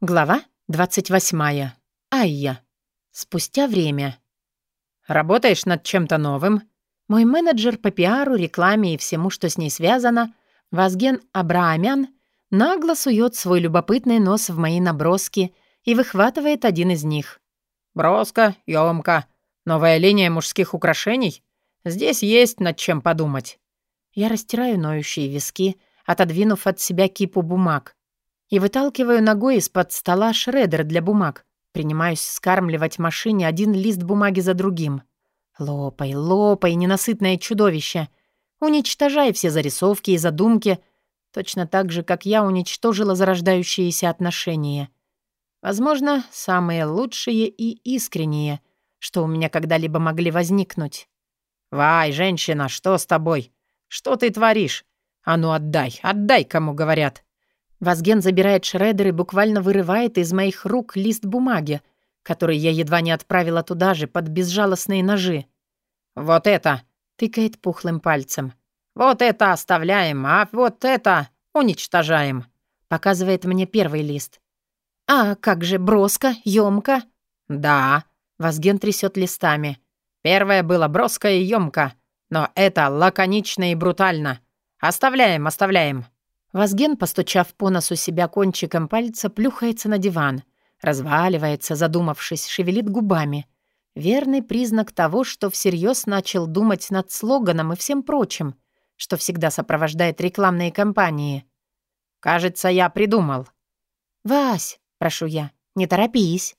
Глава 28. Айя. Спустя время. Работаешь над чем-то новым? Мой менеджер по пиару, рекламе и всему, что с ней связано, Вазген Абраамян, нагло сует свой любопытный нос в мои наброски и выхватывает один из них. «Броска, ёмка, новая линия мужских украшений? Здесь есть над чем подумать». Я растираю ноющие виски, отодвинув от себя кипу бумаг и выталкиваю ногой из-под стола шредер для бумаг. Принимаюсь скармливать машине один лист бумаги за другим. Лопай, лопай, ненасытное чудовище. Уничтожай все зарисовки и задумки, точно так же, как я уничтожила зарождающиеся отношения. Возможно, самые лучшие и искренние, что у меня когда-либо могли возникнуть. «Вай, женщина, что с тобой? Что ты творишь? А ну отдай, отдай, кому говорят!» Вазген забирает шредер и буквально вырывает из моих рук лист бумаги, который я едва не отправила туда же, под безжалостные ножи. «Вот это!» — тыкает пухлым пальцем. «Вот это оставляем, а вот это уничтожаем!» — показывает мне первый лист. «А как же броско, ёмко?» «Да», — Вазген трясет листами. «Первое было броско и ёмко, но это лаконично и брутально. Оставляем, оставляем». Вазген, постучав по носу себя кончиком пальца, плюхается на диван, разваливается, задумавшись, шевелит губами. Верный признак того, что всерьез начал думать над слоганом и всем прочим, что всегда сопровождает рекламные кампании. «Кажется, я придумал». «Вась», — прошу я, — «не торопись».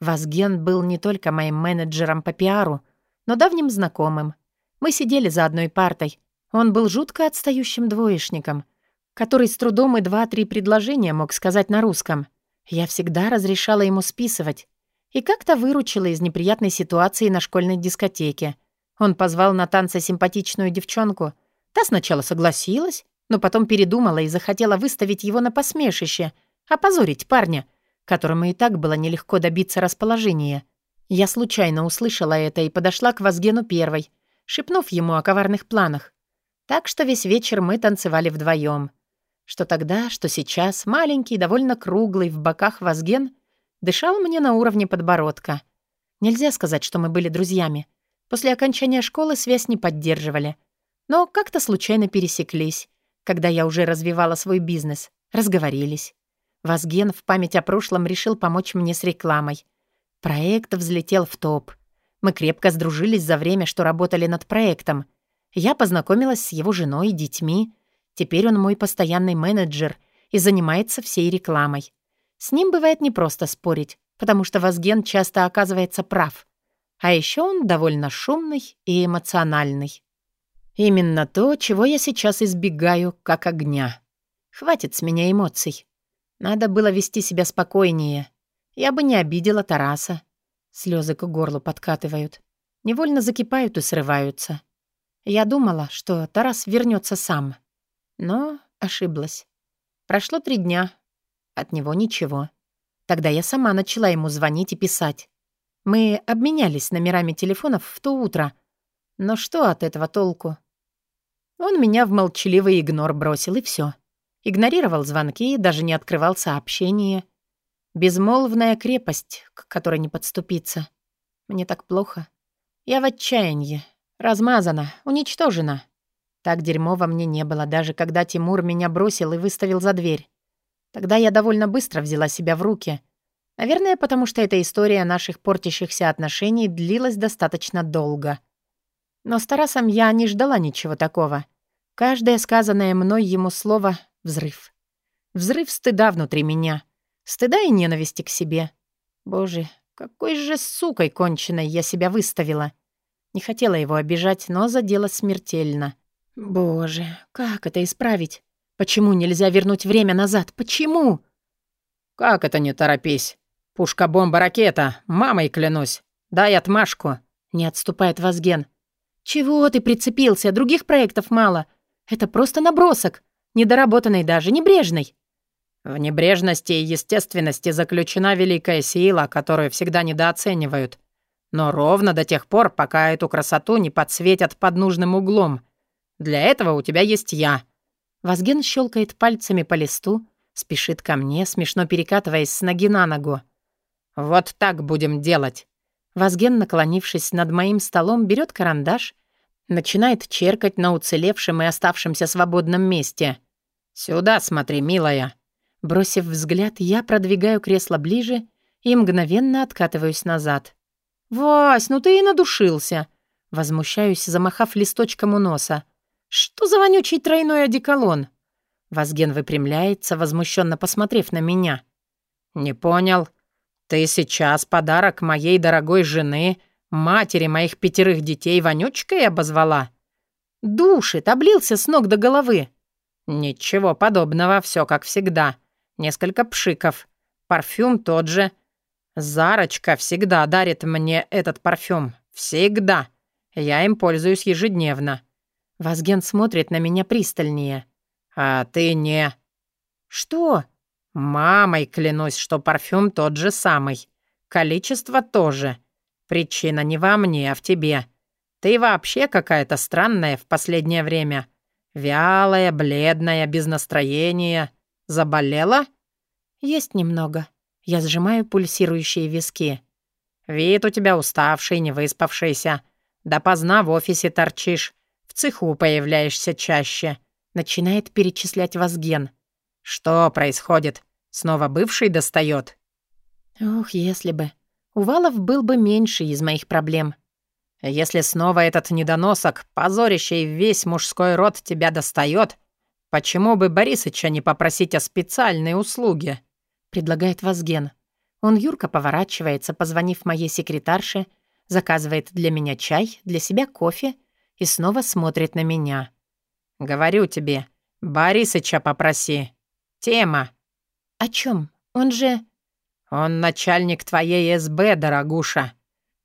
Вазген был не только моим менеджером по пиару, но давним знакомым. Мы сидели за одной партой. Он был жутко отстающим двоечником — который с трудом и два-три предложения мог сказать на русском. Я всегда разрешала ему списывать. И как-то выручила из неприятной ситуации на школьной дискотеке. Он позвал на танцы симпатичную девчонку. Та сначала согласилась, но потом передумала и захотела выставить его на посмешище, опозорить парня, которому и так было нелегко добиться расположения. Я случайно услышала это и подошла к Вазгену первой, шепнув ему о коварных планах. Так что весь вечер мы танцевали вдвоем. Что тогда, что сейчас, маленький, довольно круглый, в боках Вазген дышал мне на уровне подбородка. Нельзя сказать, что мы были друзьями. После окончания школы связь не поддерживали. Но как-то случайно пересеклись, когда я уже развивала свой бизнес. Разговорились. Вазген в память о прошлом решил помочь мне с рекламой. Проект взлетел в топ. Мы крепко сдружились за время, что работали над проектом. Я познакомилась с его женой и детьми, Теперь он мой постоянный менеджер и занимается всей рекламой. С ним бывает непросто спорить, потому что Вазген часто оказывается прав. А еще он довольно шумный и эмоциональный. Именно то, чего я сейчас избегаю, как огня. Хватит с меня эмоций. Надо было вести себя спокойнее. Я бы не обидела Тараса. Слезы к горлу подкатывают. Невольно закипают и срываются. Я думала, что Тарас вернется сам. Но ошиблась. Прошло три дня. От него ничего. Тогда я сама начала ему звонить и писать. Мы обменялись номерами телефонов в то утро. Но что от этого толку? Он меня в молчаливый игнор бросил, и все. Игнорировал звонки, даже не открывал сообщения. Безмолвная крепость, к которой не подступиться. Мне так плохо. Я в отчаянии. Размазана, уничтожена. Так дерьмово мне не было, даже когда Тимур меня бросил и выставил за дверь. Тогда я довольно быстро взяла себя в руки. Наверное, потому что эта история наших портящихся отношений длилась достаточно долго. Но с Тарасом я не ждала ничего такого. Каждое сказанное мной ему слово — взрыв. Взрыв стыда внутри меня. Стыда и ненависти к себе. Боже, какой же сукой конченой я себя выставила. Не хотела его обижать, но задела смертельно. Боже, как это исправить? Почему нельзя вернуть время назад? Почему? Как это не торопись? Пушка-бомба-ракета, мамой клянусь. Дай отмашку. Не отступает Вазген. Чего ты прицепился? Других проектов мало. Это просто набросок. Недоработанный даже, небрежный. В небрежности и естественности заключена великая сила, которую всегда недооценивают. Но ровно до тех пор, пока эту красоту не подсветят под нужным углом — для этого у тебя есть я». Вазген щелкает пальцами по листу, Спешит ко мне, смешно перекатываясь с ноги на ногу. «Вот так будем делать». Вазген, наклонившись над моим столом, берет карандаш, начинает черкать на уцелевшем и оставшемся свободном месте. «Сюда смотри, милая». Бросив взгляд, я продвигаю кресло ближе и мгновенно откатываюсь назад. «Вась, ну ты и надушился!» Возмущаюсь, замахав листочком у носа. «Что за вонючий тройной одеколон?» Вазген выпрямляется, возмущенно посмотрев на меня. «Не понял. Ты сейчас подарок моей дорогой жены, матери моих пятерых детей, вонючкой обозвала?» «Душит, облился с ног до головы». «Ничего подобного, все как всегда. Несколько пшиков. Парфюм тот же. Зарочка всегда дарит мне этот парфюм. Всегда. Я им пользуюсь ежедневно». Вазген смотрит на меня пристальнее. «А ты не...» «Что?» «Мамой клянусь, что парфюм тот же самый. Количество тоже. Причина не во мне, а в тебе. Ты вообще какая-то странная в последнее время. Вялая, бледная, без настроения. Заболела?» «Есть немного». Я сжимаю пульсирующие виски. «Вид у тебя уставший, не выспавшийся. Допоздна в офисе торчишь. В цеху появляешься чаще». Начинает перечислять Вазген. «Что происходит? Снова бывший достает?» «Ох, если бы. Увалов был бы меньше из моих проблем». «Если снова этот недоносок, позорящий весь мужской род, тебя достает, почему бы Борисыча не попросить о специальной услуге?» предлагает Вазген. Он юрко поворачивается, позвонив моей секретарше, заказывает для меня чай, для себя кофе и снова смотрит на меня. «Говорю тебе, Борисыча попроси. Тема». «О чем? Он же...» «Он начальник твоей СБ, дорогуша».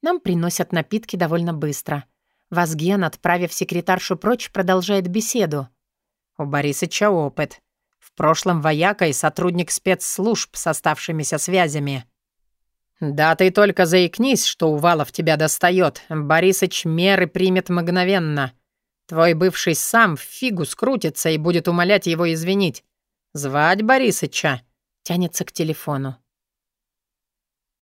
Нам приносят напитки довольно быстро. Вазген, отправив секретаршу прочь, продолжает беседу. «У Борисыча опыт. В прошлом вояка и сотрудник спецслужб с оставшимися связями». «Да ты только заикнись, что Увалов тебя достает. Борисыч меры примет мгновенно. Твой бывший сам в фигу скрутится и будет умолять его извинить. Звать Борисыча?» Тянется к телефону.